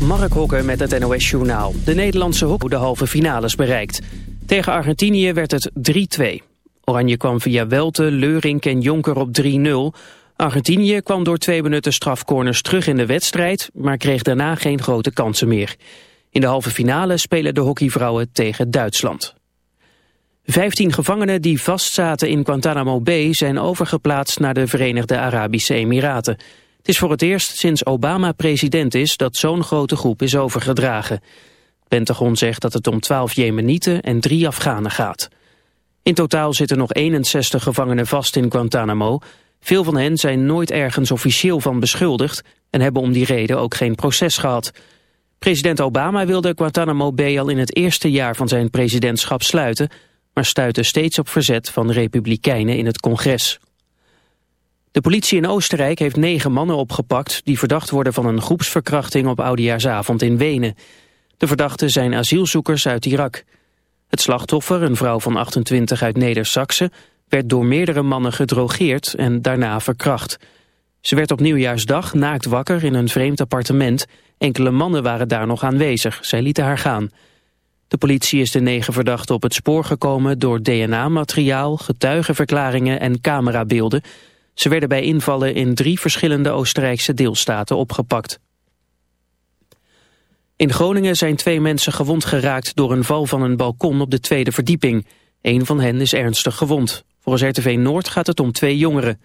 Mark Hokker met het NOS Journaal. De Nederlandse hockey de halve finales bereikt. Tegen Argentinië werd het 3-2. Oranje kwam via Welte, Leurink en Jonker op 3-0. Argentinië kwam door twee benutte strafcorners terug in de wedstrijd... maar kreeg daarna geen grote kansen meer. In de halve finale spelen de hockeyvrouwen tegen Duitsland. Vijftien gevangenen die vastzaten in Guantanamo Bay... zijn overgeplaatst naar de Verenigde Arabische Emiraten... Het is voor het eerst sinds Obama president is dat zo'n grote groep is overgedragen. Pentagon zegt dat het om 12 Jemenieten en drie Afghanen gaat. In totaal zitten nog 61 gevangenen vast in Guantanamo. Veel van hen zijn nooit ergens officieel van beschuldigd... en hebben om die reden ook geen proces gehad. President Obama wilde Guantanamo Bay al in het eerste jaar van zijn presidentschap sluiten... maar stuitte steeds op verzet van republikeinen in het congres. De politie in Oostenrijk heeft negen mannen opgepakt... die verdacht worden van een groepsverkrachting op Oudejaarsavond in Wenen. De verdachten zijn asielzoekers uit Irak. Het slachtoffer, een vrouw van 28 uit Neder-Saxe... werd door meerdere mannen gedrogeerd en daarna verkracht. Ze werd op nieuwjaarsdag naakt wakker in een vreemd appartement. Enkele mannen waren daar nog aanwezig. Zij lieten haar gaan. De politie is de negen verdachten op het spoor gekomen... door DNA-materiaal, getuigenverklaringen en camerabeelden... Ze werden bij invallen in drie verschillende Oostenrijkse deelstaten opgepakt. In Groningen zijn twee mensen gewond geraakt door een val van een balkon op de tweede verdieping. Een van hen is ernstig gewond. Volgens RTV Noord gaat het om twee jongeren.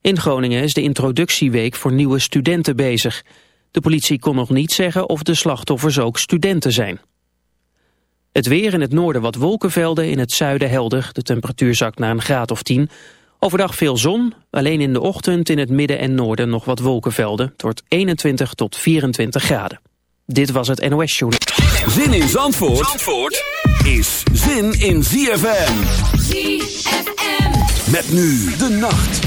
In Groningen is de introductieweek voor nieuwe studenten bezig. De politie kon nog niet zeggen of de slachtoffers ook studenten zijn. Het weer in het noorden wat wolkenvelden, in het zuiden helder. De temperatuur zakt naar een graad of 10. Overdag veel zon, alleen in de ochtend in het midden en noorden nog wat wolkenvelden. Het wordt 21 tot 24 graden. Dit was het NOS Show. Zin in Zandvoort, Zandvoort is zin in ZFM. ZFM. Met nu de nacht.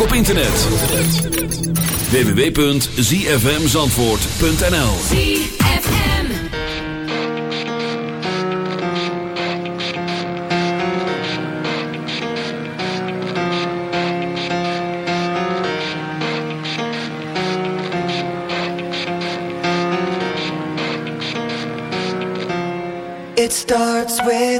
Ook op internet. www.zfmzandvoort.nl ZFM It starts with.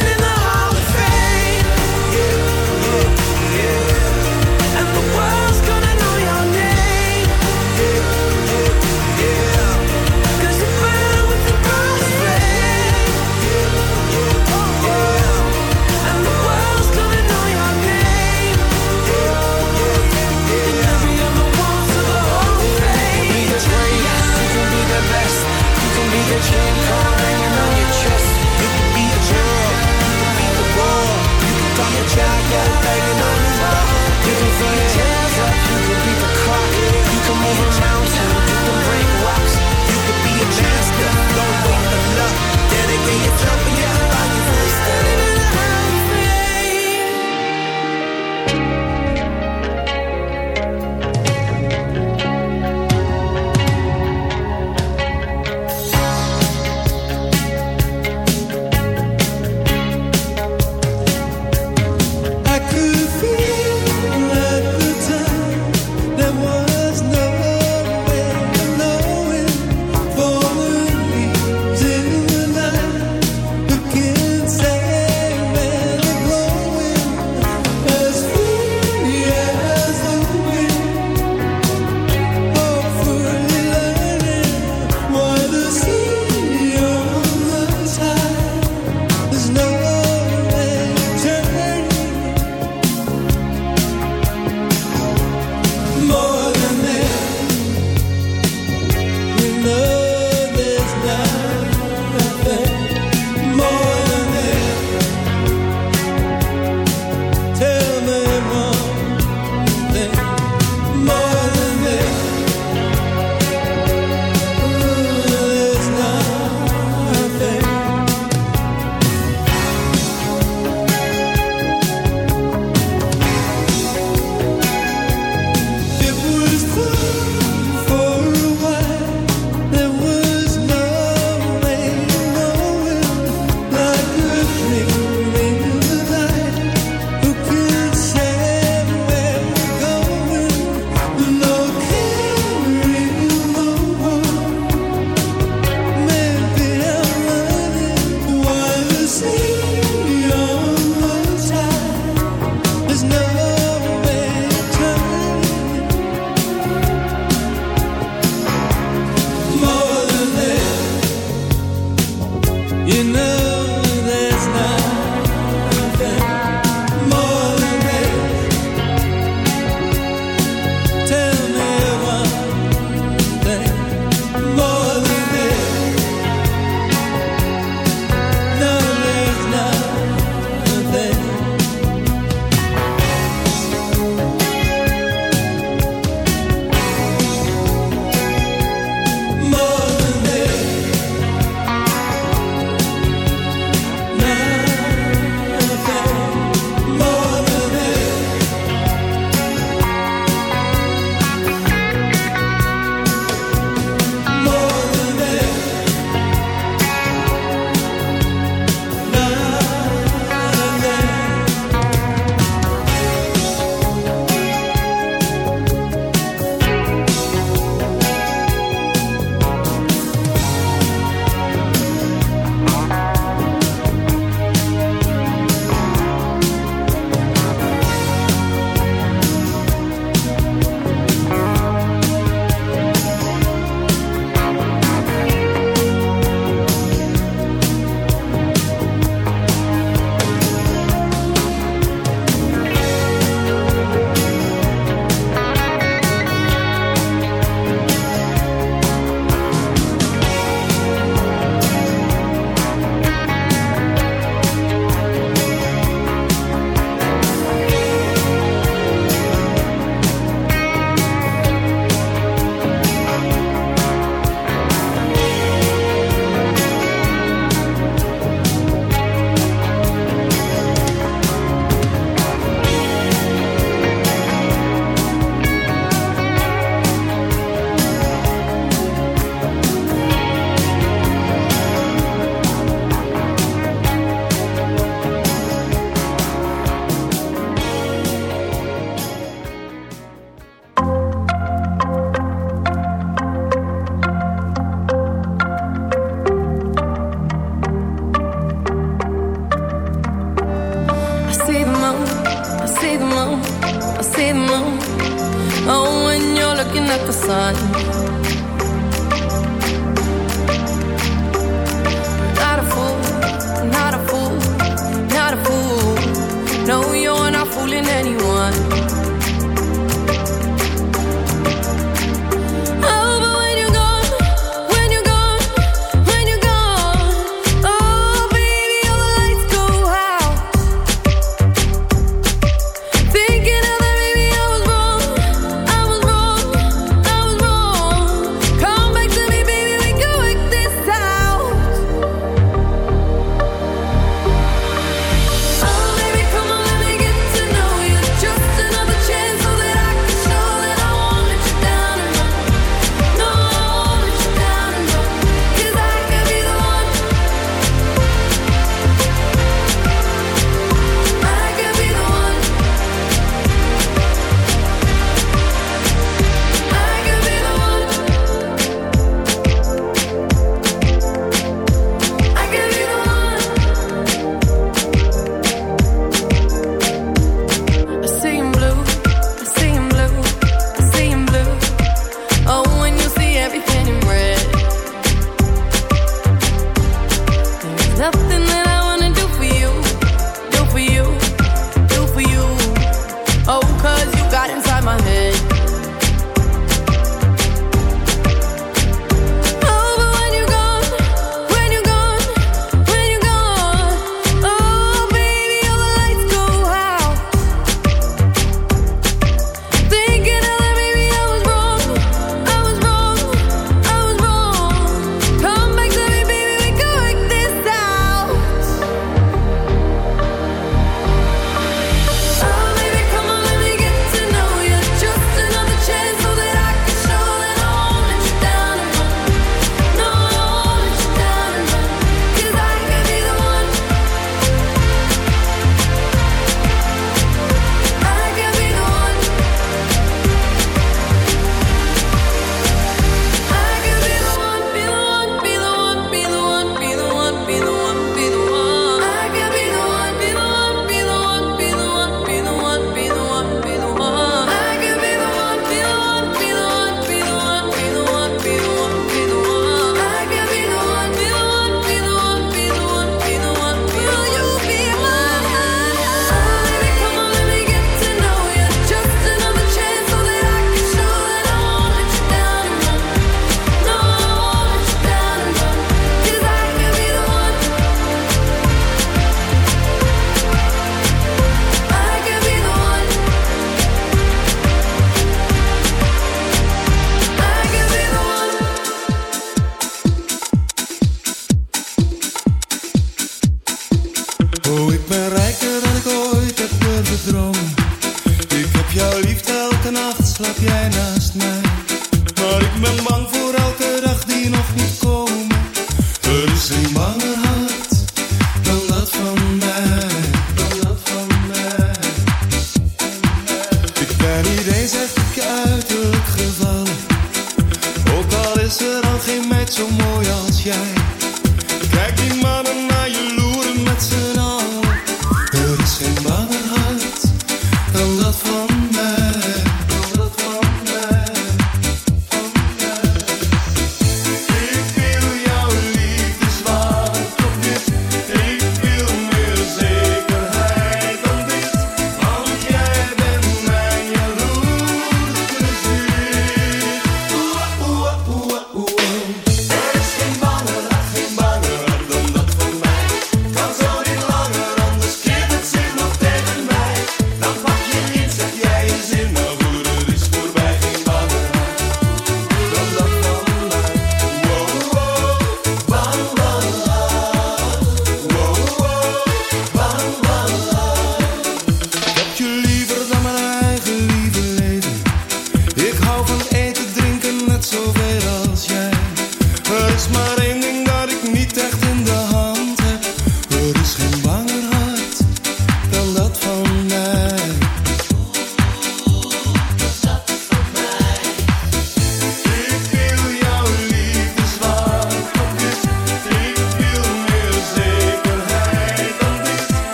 child, yeah, baby.